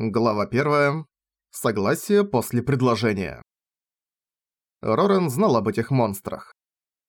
Глава 1. Согласие после предложения. Рорен знал об этих монстрах.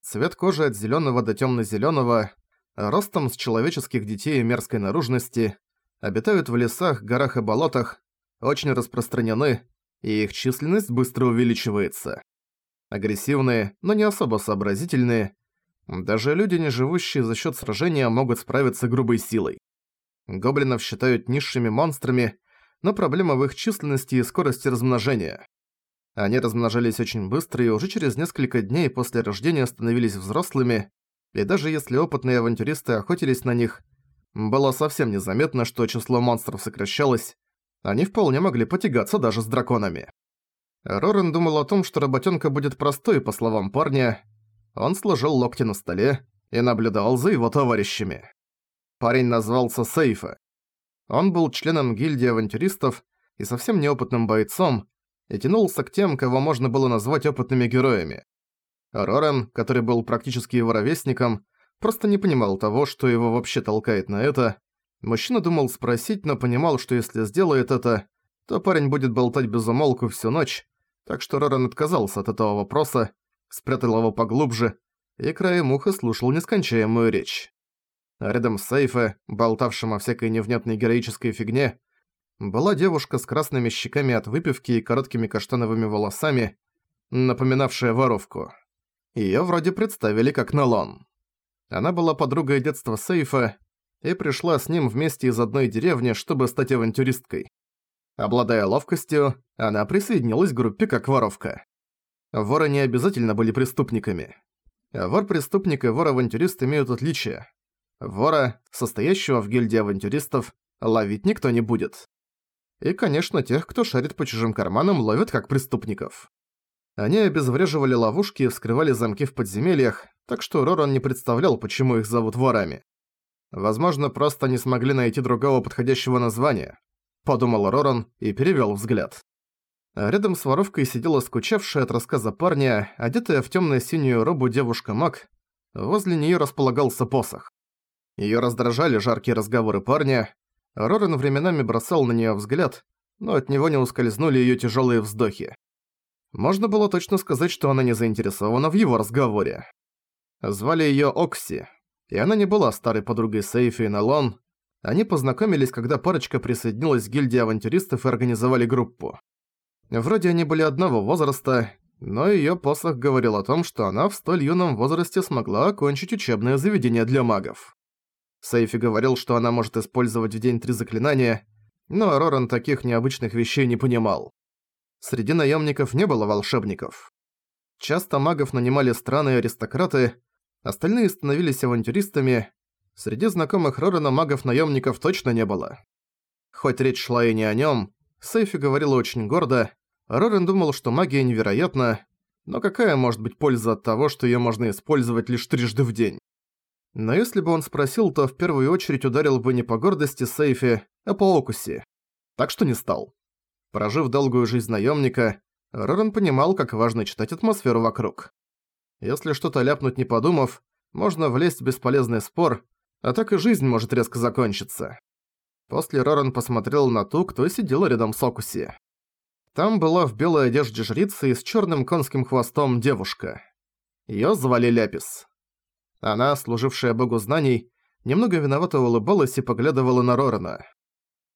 Цвет кожи от зелёного до тёмно-зелёного, ростом с человеческих детей и мерзкой наружности, обитают в лесах, горах и болотах, очень распространены, и их численность быстро увеличивается. Агрессивные, но не особо сообразительные, даже люди, не живущие за счёт сражения, могут справиться грубой силой. Гоблинов считают низшими монстрами, но проблема в их численности и скорости размножения. Они размножались очень быстро и уже через несколько дней после рождения становились взрослыми, и даже если опытные авантюристы охотились на них, было совсем незаметно, что число монстров сокращалось, они вполне могли потягаться даже с драконами. Рорен думал о том, что работенка будет простой, по словам парня. Он сложил локти на столе и наблюдал за его товарищами. Парень назвался Сейфа. Он был членом гильдии авантюристов и совсем неопытным бойцом, и тянулся к тем, кого можно было назвать опытными героями. Рорен, который был практически его ровесником, просто не понимал того, что его вообще толкает на это. Мужчина думал спросить, но понимал, что если сделает это, то парень будет болтать без умолку всю ночь, так что Рорен отказался от этого вопроса, спрятал его поглубже и краем уха слушал нескончаемую речь. Рядом с Сейфе, болтавшим о всякой невнятной героической фигне, была девушка с красными щеками от выпивки и короткими каштановыми волосами, напоминавшая воровку. Её вроде представили как Налон. Она была подругой детства Сейфа и пришла с ним вместе из одной деревни, чтобы стать авантюристкой. Обладая ловкостью, она присоединилась к группе как воровка. Воры не обязательно были преступниками. Вор-преступник и вор-авантюрист имеют отличия. Вора, состоящего в гильдии авантюристов, ловить никто не будет. И, конечно, тех, кто шарит по чужим карманам, ловят как преступников. Они обезвреживали ловушки и вскрывали замки в подземельях, так что Роран не представлял, почему их зовут ворами. Возможно, просто не смогли найти другого подходящего названия, подумал Роран и перевёл взгляд. Рядом с воровкой сидела скучавшая от рассказа парня, одетая в тёмно-синюю робу девушка-маг. Возле неё располагался посох. Её раздражали жаркие разговоры парня. Рорен временами бросал на неё взгляд, но от него не ускользнули её тяжёлые вздохи. Можно было точно сказать, что она не заинтересована в его разговоре. Звали её Окси, и она не была старой подругой Сейфи и Налон. Они познакомились, когда парочка присоединилась к гильдии авантюристов и организовали группу. Вроде они были одного возраста, но её посох говорил о том, что она в столь юном возрасте смогла окончить учебное заведение для магов. Сейфи говорил, что она может использовать в день три заклинания, но Роран таких необычных вещей не понимал. Среди наемников не было волшебников. Часто магов нанимали страны и аристократы, остальные становились авантюристами. Среди знакомых Рорана магов-наемников точно не было. Хоть речь шла и не о нем, Сейфи говорила очень гордо, Рорен думал, что магия невероятна, но какая может быть польза от того, что ее можно использовать лишь трижды в день? Но если бы он спросил, то в первую очередь ударил бы не по гордости Сейфе, а по окусе. Так что не стал. Прожив долгую жизнь наемника, Роран понимал, как важно читать атмосферу вокруг. Если что-то ляпнуть не подумав, можно влезть в бесполезный спор, а так и жизнь может резко закончиться. После Роран посмотрел на ту, кто сидел рядом с Окуси. Там была в белой одежде жрица и с черным конским хвостом девушка. Её звали Ляпис. Она, служившая богу знаний, немного виновато улыбалась и поглядывала на Рорана.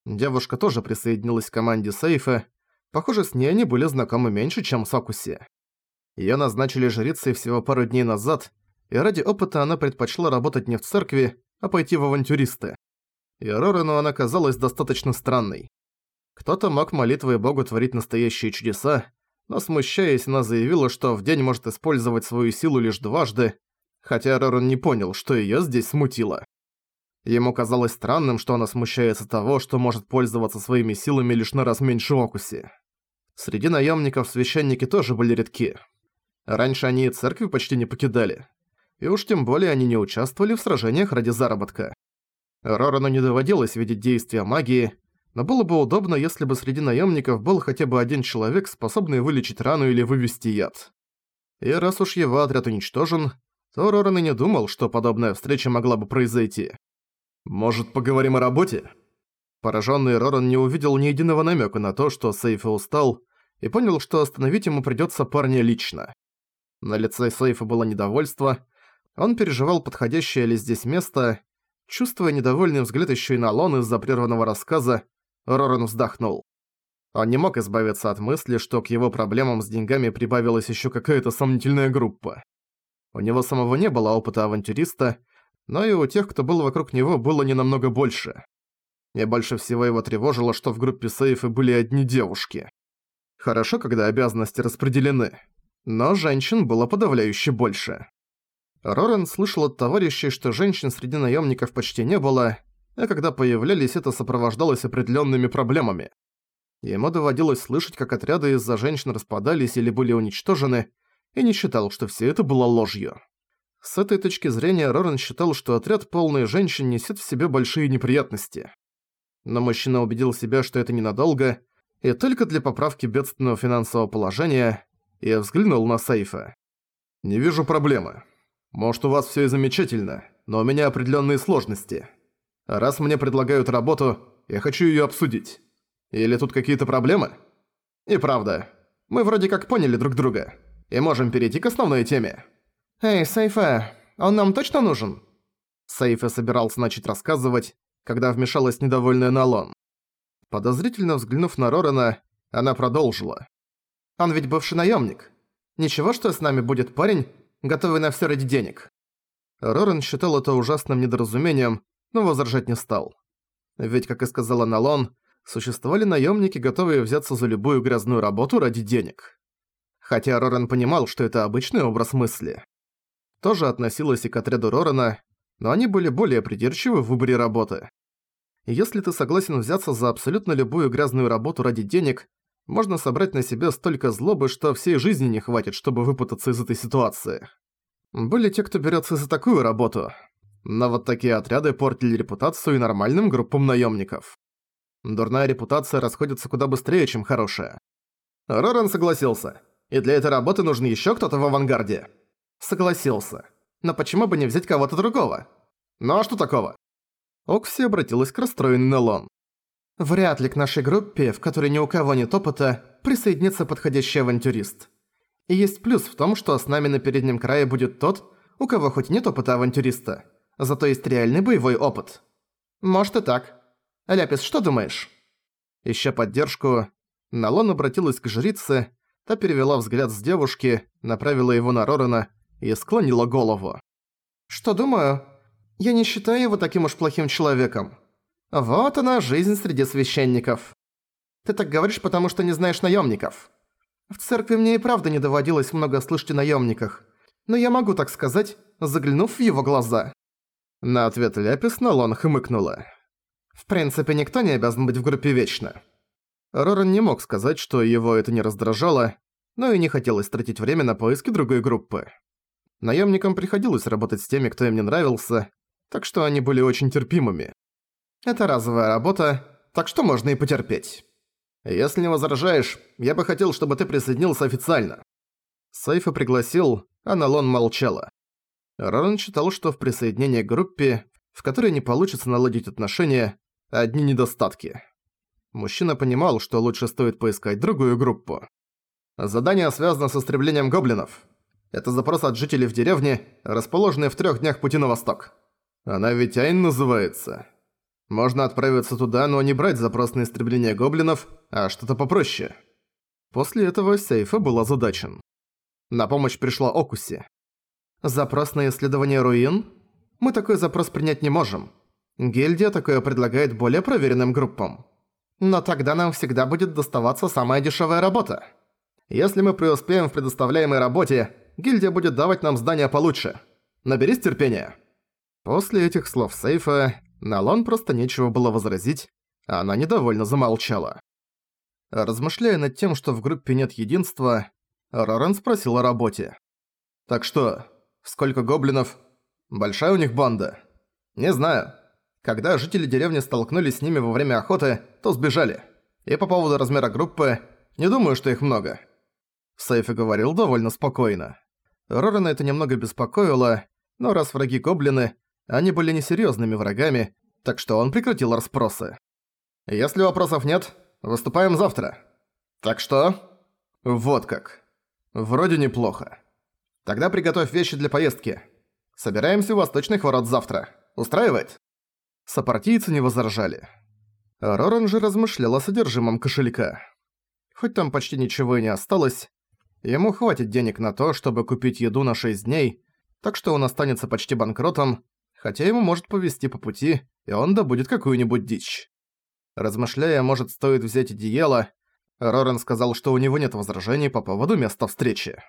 Девушка тоже присоединилась к команде Сейфа. Похоже, с ней они были знакомы меньше, чем с Окуси. Её назначили жрицей всего пару дней назад, и ради опыта она предпочла работать не в церкви, а пойти в авантюристы. И Рорану она казалась достаточно странной. Кто-то мог молитвой богу творить настоящие чудеса, но смущаясь, она заявила, что в день может использовать свою силу лишь дважды, хотя Роран не понял, что её здесь смутило. Ему казалось странным, что она смущается того, что может пользоваться своими силами лишь на раз меньше Окуси. Среди наемников священники тоже были редки. Раньше они и церкви почти не покидали. И уж тем более они не участвовали в сражениях ради заработка. Рорану не доводилось видеть действия магии, но было бы удобно, если бы среди наемников был хотя бы один человек, способный вылечить рану или вывести яд. И раз уж его отряд уничтожен, то Роран и не думал, что подобная встреча могла бы произойти. «Может, поговорим о работе?» Пораженный Роран не увидел ни единого намека на то, что Сейфа устал, и понял, что остановить ему придется парня лично. На лице Сейфа было недовольство, он переживал, подходящее ли здесь место. Чувствуя недовольный взгляд еще и на Лон из-за прерванного рассказа, Роран вздохнул. Он не мог избавиться от мысли, что к его проблемам с деньгами прибавилась еще какая-то сомнительная группа. У него самого не было опыта авантюриста, но и у тех, кто был вокруг него, было не намного больше. И больше всего его тревожило, что в группе сейфы были одни девушки. Хорошо, когда обязанности распределены, но женщин было подавляюще больше. Рорен слышал от товарищей, что женщин среди наемников почти не было, а когда появлялись, это сопровождалось определенными проблемами. Ему доводилось слышать, как отряды из-за женщин распадались или были уничтожены, и не считал, что все это было ложью. С этой точки зрения Рорен считал, что отряд полный женщин несет в себе большие неприятности. Но мужчина убедил себя, что это ненадолго, и только для поправки бедственного финансового положения, и взглянул на Сейфа. «Не вижу проблемы. Может, у вас все и замечательно, но у меня определенные сложности. раз мне предлагают работу, я хочу ее обсудить. Или тут какие-то проблемы? И правда, мы вроде как поняли друг друга, и можем перейти к основной теме. Эй, Сейфа, он нам точно нужен? Сейфа собирался начать рассказывать, когда вмешалась недовольная Налон. Подозрительно взглянув на Рорана, она продолжила. «Он ведь бывший наемник. Ничего, что с нами будет парень, готовый на все ради денег. Рорен считал это ужасным недоразумением, но возражать не стал. Ведь, как и сказала Налон, существовали наемники, готовые взяться за любую грязную работу ради денег. Хотя Рорен понимал, что это обычный образ мысли. Тоже относилось и к отряду Рорена, но они были более придирчивы в выборе работы. Если ты согласен взяться за абсолютно любую грязную работу ради денег, можно собрать на себе столько злобы, что всей жизни не хватит, чтобы выпутаться из этой ситуации. Были те, кто берется за такую работу. Но вот такие отряды портили репутацию и нормальным группам наемников. Дурная репутация расходится куда быстрее, чем хорошая. Роран согласился. И для этой работы нужен еще кто-то в авангарде. Согласился. Но почему бы не взять кого-то другого? Ну а что такого? Окси обратилась к расстроенной Нелон. Вряд ли к нашей группе, в которой ни у кого нет опыта, присоединится подходящий авантюрист. И есть плюс в том, что с нами на переднем крае будет тот, у кого хоть нет опыта авантюриста, зато есть реальный боевой опыт. Может и так. Ляпис, что думаешь? Ища поддержку, Налон обратилась к жрице, та перевела взгляд с девушки, направила его на Рорана и склонила голову. «Что думаю? Я не считаю его таким уж плохим человеком. Вот она, жизнь среди священников. Ты так говоришь, потому что не знаешь наемников. В церкви мне и правда не доводилось много слышать о наемниках. Но я могу так сказать, заглянув в его глаза. На ответ Ляпис Налон хмыкнула. В принципе, никто не обязан быть в группе вечно. Роран не мог сказать, что его это не раздражало, но и не хотелось тратить время на поиски другой группы. Наемникам приходилось работать с теми, кто им не нравился, так что они были очень терпимыми. Это разовая работа, так что можно и потерпеть. Если не возражаешь, я бы хотел, чтобы ты присоединился официально». Сайфа пригласил, а Налон молчала. Роран считал, что в присоединении к группе, в которой не получится наладить отношения, одни недостатки. Мужчина понимал, что лучше стоит поискать другую группу. Задание связано с истреблением гоблинов. Это запрос от жителей в деревне, расположенной в трех днях пути на восток. Она ведь Айн называется. Можно отправиться туда, но не брать запрос на истребление гоблинов, а что-то попроще. После этого Сейфа был озадачен. На помощь пришла Окуси. Запрос на исследование руин? Мы такой запрос принять не можем. Гильдия такое предлагает более проверенным группам. Но тогда нам всегда будет доставаться самая дешевая работа. Если мы преуспеем в предоставляемой работе, гильдия будет давать нам здания получше. Наберись терпения. После этих слов Сейфа на Лон просто нечего было возразить, а она недовольно замолчала. Размышляя над тем, что в группе нет единства, Роран спросил о работе. «Так что, сколько гоблинов? Большая у них банда?» «Не знаю. Когда жители деревни столкнулись с ними во время охоты, то сбежали. И по поводу размера группы, не думаю, что их много». Сейфи говорил довольно спокойно. Рорана это немного беспокоило, но раз враги гоблины, они были несерьёзными врагами, так что он прекратил расспросы. Если вопросов нет, выступаем завтра. Так что? Вот как. Вроде неплохо. Тогда приготовь вещи для поездки. Собираемся у восточных ворот завтра. Устраивает? Сопартийцы не возражали. Роран же размышлял о содержимом кошелька. Хоть там почти ничего и не осталось, ему хватит денег на то, чтобы купить еду на 6 дней, так что он останется почти банкротом, хотя ему может повезти по пути, и он добудет какую-нибудь дичь. Размышляя, может, стоит взять одеяло, Роран сказал, что у него нет возражений по поводу места встречи.